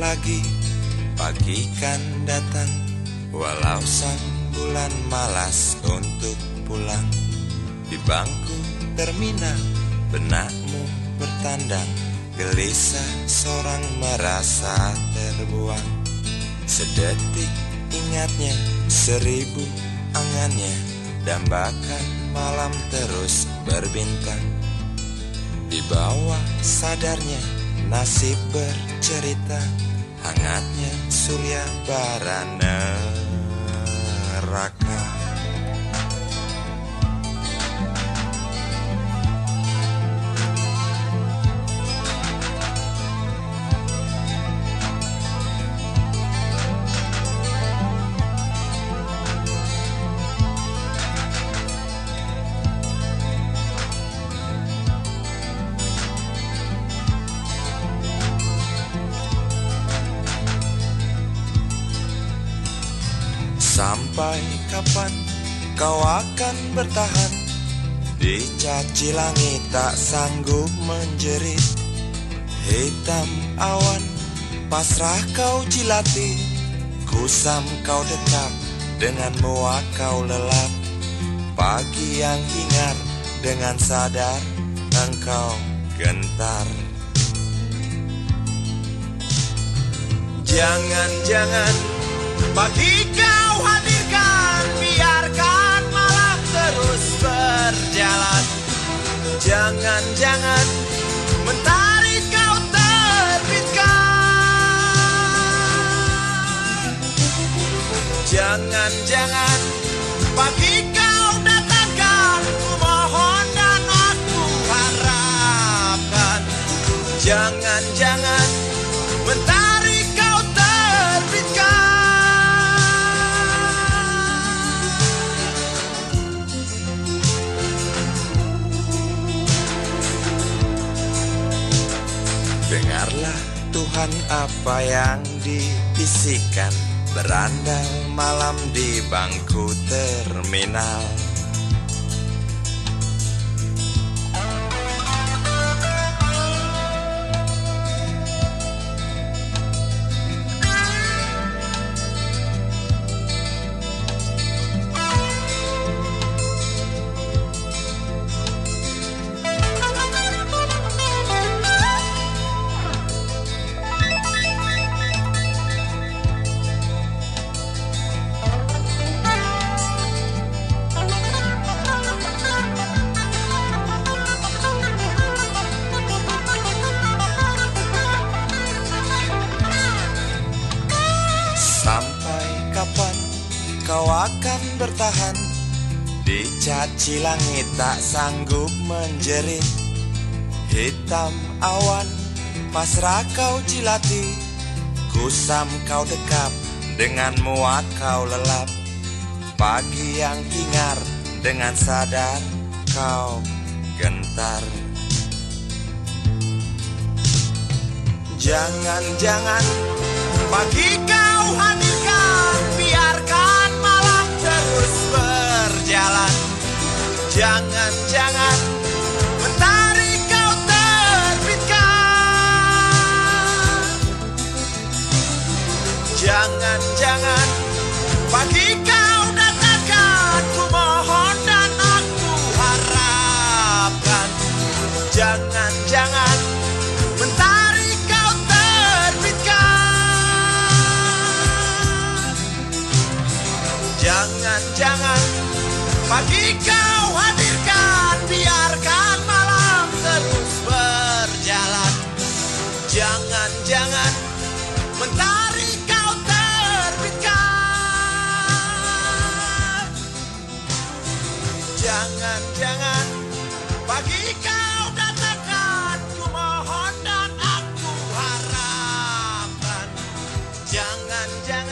lagi. Pagi kan datang Walau sang bulan malas untuk pulang. Di bangku terminal Benakmu bertandang Gelisah seorang merasa terbuang. Sedetik ingatnya Seribu angannya Dambakan malam terus berbintang. Di bawah sadarnya Nasib bercerita Hangatnya surya bara neraka Sampai kapan kau akan bertahan? Dicaci langit tak sanggup menjerit. Hitam awan pasrah kau jilati. Kusam kau dekap dengan muak kau lelap. Pagi yang hingar dengan sadar engkau gentar. Jangan-jangan bagi Jangan-jangan mentari kau terbitkan. Jangan-jangan pagi kau datangkan Ku mohon dan aku harapkan. Jangan-jangan mentari Dengarlah Tuhan apa yang dibisikkan Berandal malam di bangku terminal kau akan bertahan. Dicaci langit tak sanggup menjerit. Hitam awan pasrah kau jilati. Kusam kau dekap dengan muak kau lelap. Pagi yang hingar dengan sadar kau gentar. Jangan-jangan pagi kau hadirkan jangan mentari kau terbitkan. Jangan jangan pagi kau datangkan dan aku harapkan. Jangan jangan